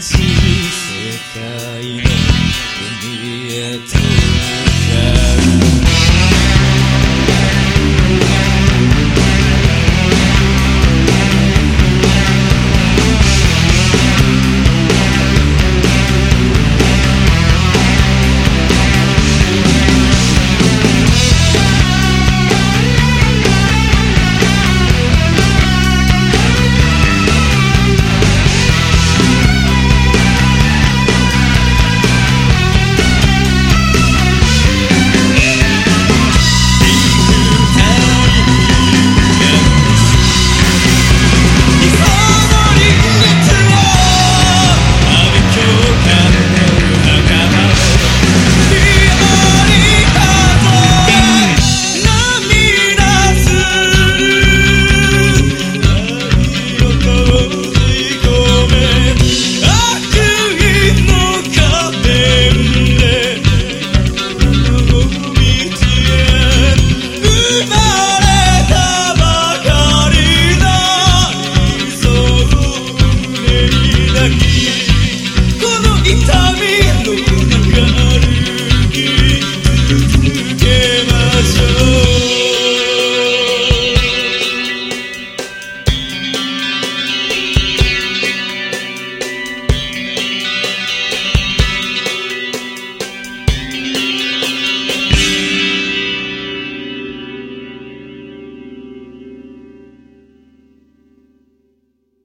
新しい世界の